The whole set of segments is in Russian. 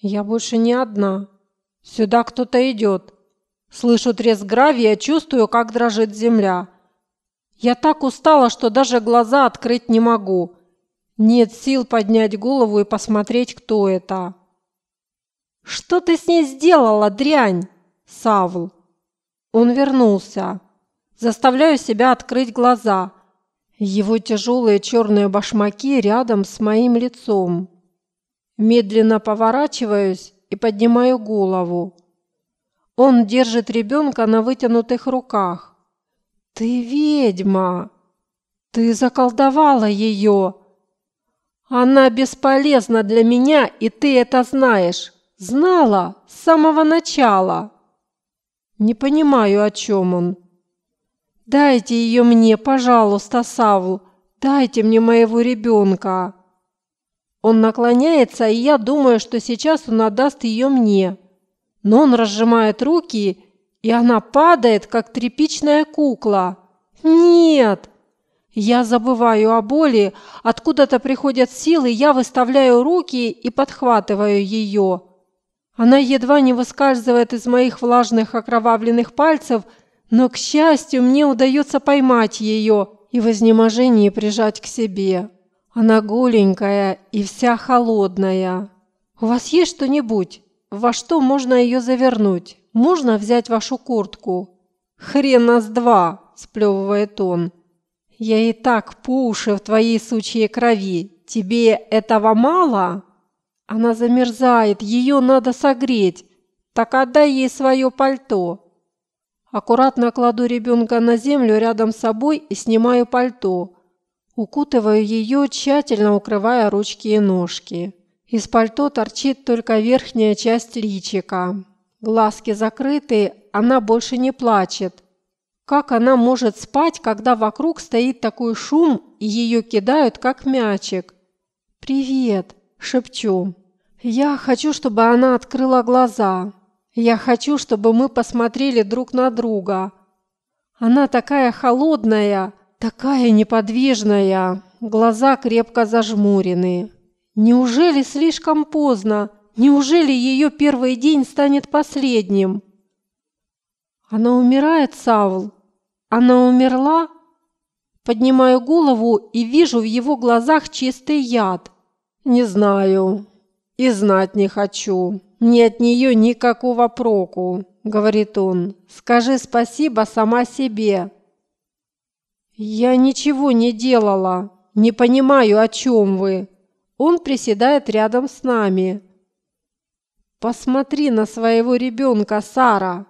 Я больше не одна. Сюда кто-то идет. Слышу треск гравия, чувствую, как дрожит земля. Я так устала, что даже глаза открыть не могу. Нет сил поднять голову и посмотреть, кто это. Что ты с ней сделала, дрянь? Савл. Он вернулся. Заставляю себя открыть глаза. Его тяжелые черные башмаки рядом с моим лицом. Медленно поворачиваюсь и поднимаю голову. Он держит ребенка на вытянутых руках. «Ты ведьма! Ты заколдовала ее! Она бесполезна для меня, и ты это знаешь! Знала с самого начала!» «Не понимаю, о чем он». «Дайте ее мне, пожалуйста, Савл! Дайте мне моего ребенка!» Он наклоняется, и я думаю, что сейчас он отдаст ее мне. Но он разжимает руки, и она падает, как тряпичная кукла. Нет! Я забываю о боли, откуда-то приходят силы, я выставляю руки и подхватываю ее. Она едва не выскальзывает из моих влажных окровавленных пальцев, но, к счастью, мне удается поймать ее и в изнеможении прижать к себе. Она голенькая и вся холодная. У вас есть что-нибудь? Во что можно ее завернуть? Можно взять вашу куртку? Хрен нас два, сплевывает он. Я и так по уши в твоей сучьей крови. Тебе этого мало? Она замерзает, ее надо согреть. Так отдай ей свое пальто. Аккуратно кладу ребенка на землю рядом с собой и снимаю пальто. Укутываю ее, тщательно укрывая ручки и ножки. Из пальто торчит только верхняя часть личика. Глазки закрыты, она больше не плачет. Как она может спать, когда вокруг стоит такой шум и ее кидают, как мячик? «Привет!» – шепчу. «Я хочу, чтобы она открыла глаза. Я хочу, чтобы мы посмотрели друг на друга. Она такая холодная, Такая неподвижная, глаза крепко зажмурены. Неужели слишком поздно? Неужели ее первый день станет последним? Она умирает, Савл? Она умерла? Поднимаю голову и вижу в его глазах чистый яд. Не знаю. И знать не хочу. Мне от нее никакого проку, говорит он. Скажи спасибо сама себе. «Я ничего не делала. Не понимаю, о чем вы». Он приседает рядом с нами. «Посмотри на своего ребенка, Сара.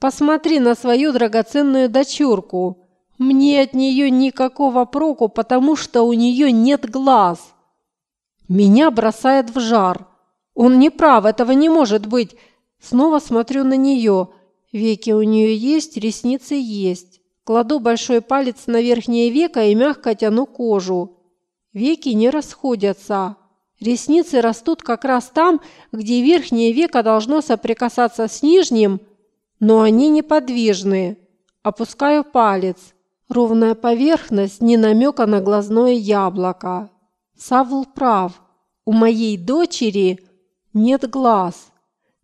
Посмотри на свою драгоценную дочурку. Мне от нее никакого проку, потому что у нее нет глаз». Меня бросает в жар. Он не прав, этого не может быть. Снова смотрю на нее. Веки у нее есть, ресницы есть. Кладу большой палец на верхнее веко и мягко тяну кожу. Веки не расходятся. Ресницы растут как раз там, где верхнее веко должно соприкасаться с нижним, но они неподвижны. Опускаю палец. Ровная поверхность, не намека на глазное яблоко. Савл прав. У моей дочери нет глаз.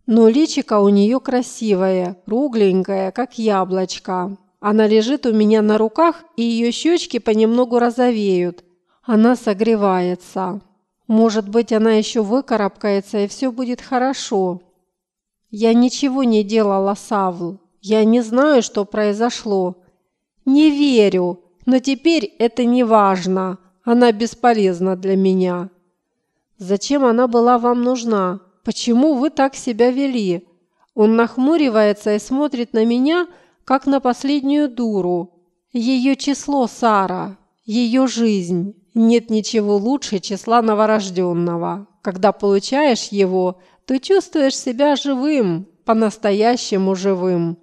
Но личико у нее красивое, кругленькое, как яблочко. Она лежит у меня на руках, и ее щечки понемногу розовеют. Она согревается. Может быть, она еще выкарабкается, и все будет хорошо. Я ничего не делала, Савл. Я не знаю, что произошло. Не верю, но теперь это не важно. Она бесполезна для меня. Зачем она была вам нужна? Почему вы так себя вели? Он нахмуривается и смотрит на меня, как на последнюю дуру. Ее число Сара, ее жизнь. Нет ничего лучше числа новорожденного. Когда получаешь его, то чувствуешь себя живым, по-настоящему живым.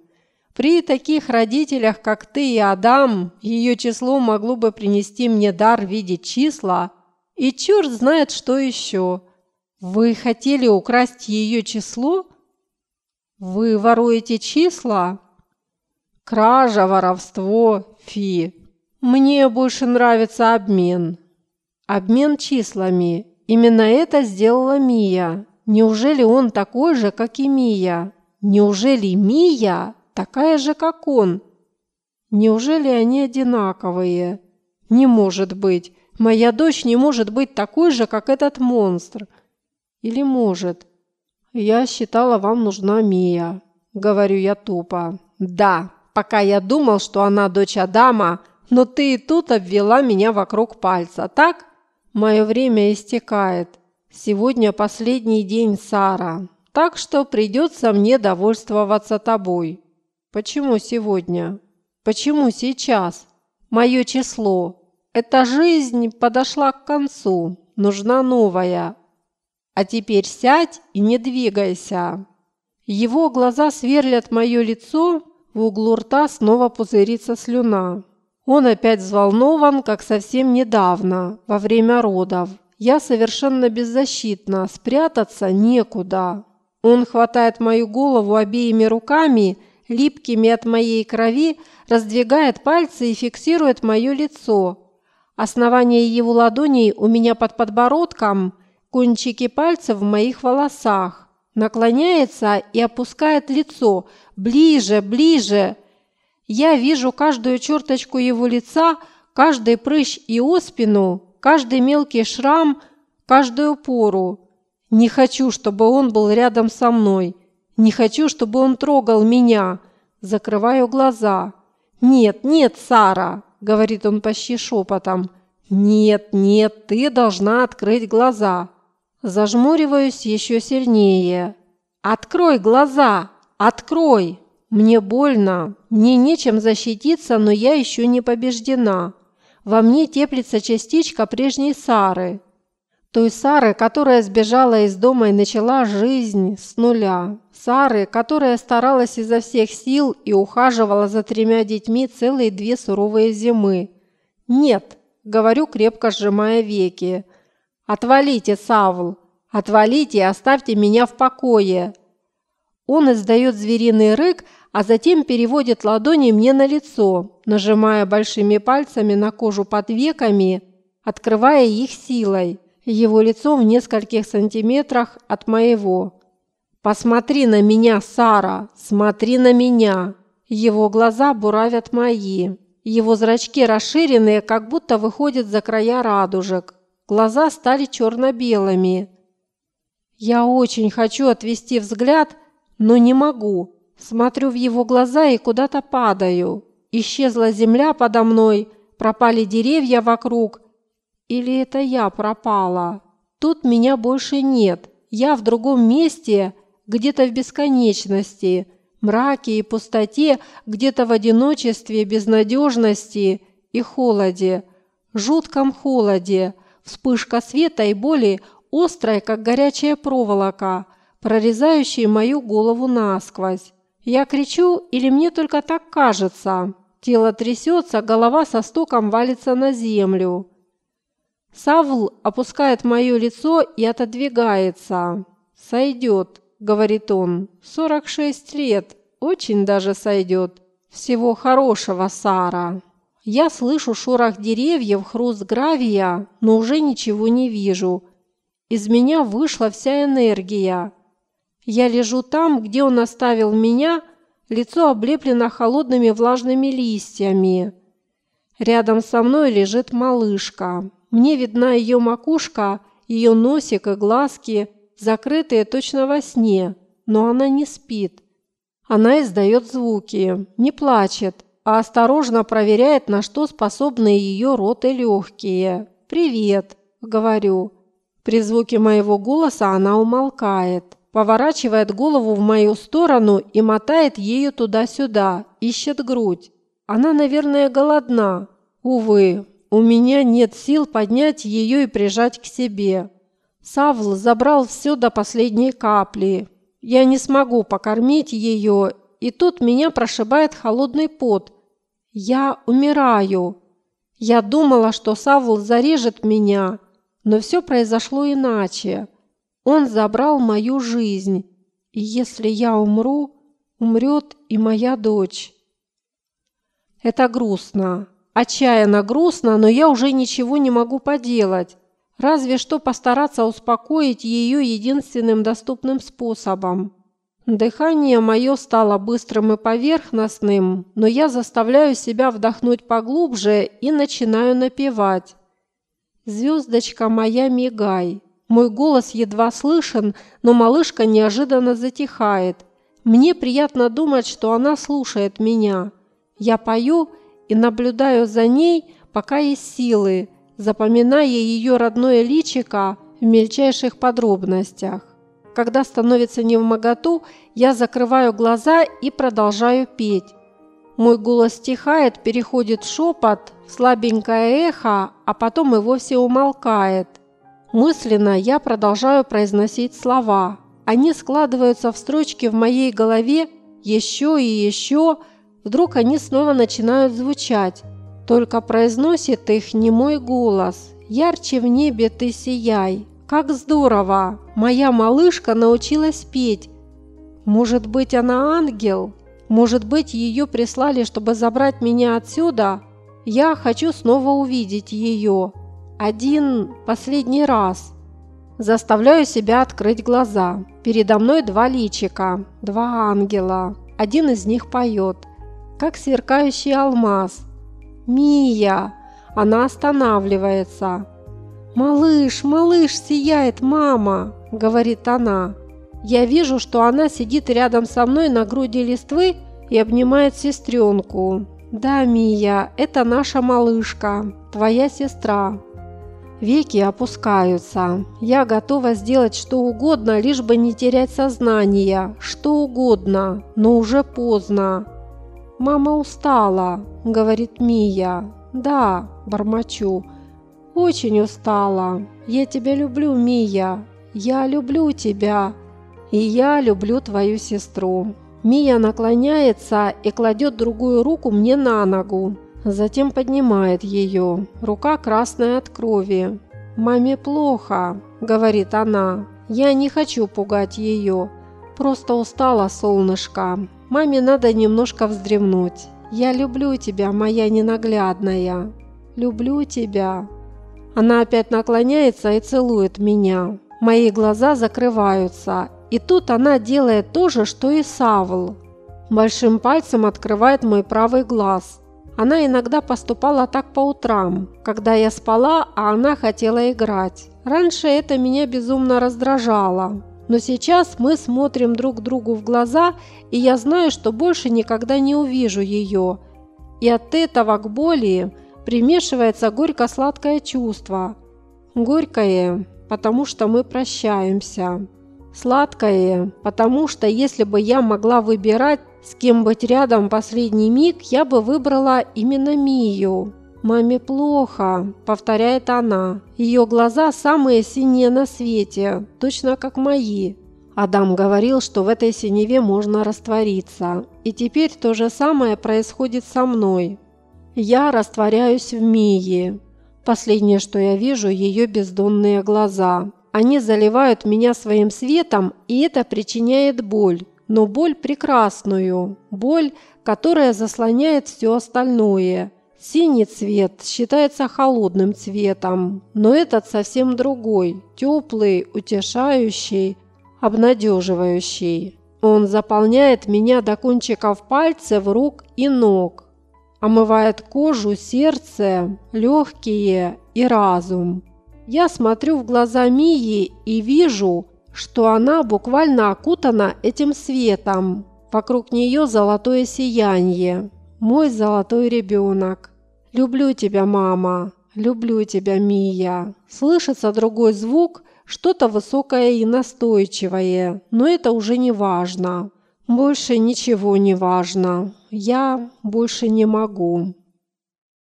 При таких родителях, как ты и Адам, ее число могло бы принести мне дар видеть числа, и черт знает что еще. Вы хотели украсть ее число? Вы воруете числа? Кража, воровство, фи. Мне больше нравится обмен. Обмен числами. Именно это сделала Мия. Неужели он такой же, как и Мия? Неужели Мия такая же, как он? Неужели они одинаковые? Не может быть. Моя дочь не может быть такой же, как этот монстр. Или может? Я считала, вам нужна Мия. Говорю я тупо. Да, пока я думал, что она дочь Адама, но ты и тут обвела меня вокруг пальца, так? Мое время истекает. Сегодня последний день Сара, так что придется мне довольствоваться тобой. Почему сегодня? Почему сейчас? Мое число. Эта жизнь подошла к концу. Нужна новая. А теперь сядь и не двигайся. Его глаза сверлят мое лицо, в углу рта снова пузырится слюна. Он опять взволнован, как совсем недавно, во время родов. Я совершенно беззащитна, спрятаться некуда. Он хватает мою голову обеими руками, липкими от моей крови, раздвигает пальцы и фиксирует мое лицо. Основание его ладоней у меня под подбородком, кончики пальцев в моих волосах. Наклоняется и опускает лицо. Ближе, ближе. Я вижу каждую черточку его лица, каждый прыщ и оспину, каждый мелкий шрам, каждую пору. Не хочу, чтобы он был рядом со мной. Не хочу, чтобы он трогал меня. Закрываю глаза. «Нет, нет, Сара!» – говорит он почти шепотом. «Нет, нет, ты должна открыть глаза». Зажмуриваюсь еще сильнее. «Открой глаза! Открой!» Мне больно, мне нечем защититься, но я еще не побеждена. Во мне теплится частичка прежней Сары. Той Сары, которая сбежала из дома и начала жизнь с нуля. Сары, которая старалась изо всех сил и ухаживала за тремя детьми целые две суровые зимы. «Нет», – говорю, крепко сжимая веки. «Отвалите, Савл! Отвалите и оставьте меня в покое!» Он издает звериный рык, а затем переводит ладони мне на лицо, нажимая большими пальцами на кожу под веками, открывая их силой. Его лицо в нескольких сантиметрах от моего. «Посмотри на меня, Сара! Смотри на меня!» Его глаза буравят мои. Его зрачки расширенные, как будто выходят за края радужек. Глаза стали черно-белыми. Я очень хочу отвести взгляд, но не могу. Смотрю в его глаза и куда-то падаю. Исчезла земля подо мной, пропали деревья вокруг. Или это я пропала? Тут меня больше нет. Я в другом месте, где-то в бесконечности, мраке и пустоте, где-то в одиночестве, безнадежности и холоде, жутком холоде, вспышка света и боли, острая, как горячая проволока, прорезающая мою голову насквозь. Я кричу или мне только так кажется? Тело трясется, голова со стуком валится на землю. Савл опускает мое лицо и отодвигается. «Сойдет», — говорит он. «Сорок шесть лет. Очень даже сойдет. Всего хорошего, Сара». Я слышу шорох деревьев, хруст гравия, но уже ничего не вижу. Из меня вышла вся энергия. Я лежу там, где он оставил меня, лицо облеплено холодными влажными листьями. Рядом со мной лежит малышка. Мне видна ее макушка, ее носик и глазки, закрытые точно во сне, но она не спит. Она издает звуки, не плачет, а осторожно проверяет, на что способны ее рот и легкие. «Привет», — говорю. При звуке моего голоса она умолкает поворачивает голову в мою сторону и мотает ею туда-сюда, ищет грудь. Она, наверное, голодна. Увы, у меня нет сил поднять ее и прижать к себе. Савл забрал все до последней капли. Я не смогу покормить ее, и тут меня прошибает холодный пот. Я умираю. Я думала, что Савл зарежет меня, но все произошло иначе. Он забрал мою жизнь, и если я умру, умрет и моя дочь. Это грустно, отчаянно грустно, но я уже ничего не могу поделать. Разве что постараться успокоить ее единственным доступным способом. Дыхание мое стало быстрым и поверхностным, но я заставляю себя вдохнуть поглубже и начинаю напевать. «Звездочка моя, мигай». Мой голос едва слышен, но малышка неожиданно затихает. Мне приятно думать, что она слушает меня. Я пою и наблюдаю за ней, пока есть силы, запоминая ее родное личико в мельчайших подробностях. Когда становится невмоготу, я закрываю глаза и продолжаю петь. Мой голос стихает, переходит в шепот, в слабенькое эхо, а потом и вовсе умолкает. Мысленно я продолжаю произносить слова. Они складываются в строчки в моей голове еще и еще. Вдруг они снова начинают звучать. Только произносит их не мой голос. Ярче в небе ты сияй. Как здорово! Моя малышка научилась петь. Может быть, она ангел? Может быть, ее прислали, чтобы забрать меня отсюда? Я хочу снова увидеть ее. Один последний раз. Заставляю себя открыть глаза. Передо мной два личика, два ангела. Один из них поет, как сверкающий алмаз. «Мия!» Она останавливается. «Малыш, малыш, сияет мама!» – говорит она. Я вижу, что она сидит рядом со мной на груди листвы и обнимает сестренку. «Да, Мия, это наша малышка, твоя сестра». Веки опускаются. Я готова сделать что угодно, лишь бы не терять сознание. Что угодно, но уже поздно. «Мама устала», – говорит Мия. «Да», – бормочу. «Очень устала. Я тебя люблю, Мия. Я люблю тебя. И я люблю твою сестру». Мия наклоняется и кладет другую руку мне на ногу. Затем поднимает ее. Рука красная от крови. «Маме плохо», – говорит она. «Я не хочу пугать ее. Просто устала, солнышко. Маме надо немножко вздремнуть. Я люблю тебя, моя ненаглядная. Люблю тебя». Она опять наклоняется и целует меня. Мои глаза закрываются, и тут она делает то же, что и Савл. Большим пальцем открывает мой правый глаз. Она иногда поступала так по утрам, когда я спала, а она хотела играть. Раньше это меня безумно раздражало. Но сейчас мы смотрим друг другу в глаза, и я знаю, что больше никогда не увижу ее. И от этого к боли примешивается горько-сладкое чувство. Горькое, потому что мы прощаемся. Сладкое, потому что если бы я могла выбирать, с кем быть рядом последний миг, я бы выбрала именно Мию. «Маме плохо», – повторяет она. Ее глаза самые синие на свете, точно как мои. Адам говорил, что в этой синеве можно раствориться. И теперь то же самое происходит со мной. Я растворяюсь в Мии. Последнее, что я вижу, ее бездонные глаза. Они заливают меня своим светом, и это причиняет боль. Но боль прекрасную. Боль, которая заслоняет все остальное – Синий цвет считается холодным цветом, но этот совсем другой, теплый, утешающий, обнадеживающий. Он заполняет меня до кончиков пальцев, рук и ног, омывает кожу, сердце, легкие и разум. Я смотрю в глаза Мии и вижу, что она буквально окутана этим светом. Вокруг нее золотое сияние. Мой золотой ребенок. «Люблю тебя, мама! Люблю тебя, Мия!» Слышится другой звук, что-то высокое и настойчивое, но это уже не важно. Больше ничего не важно. Я больше не могу.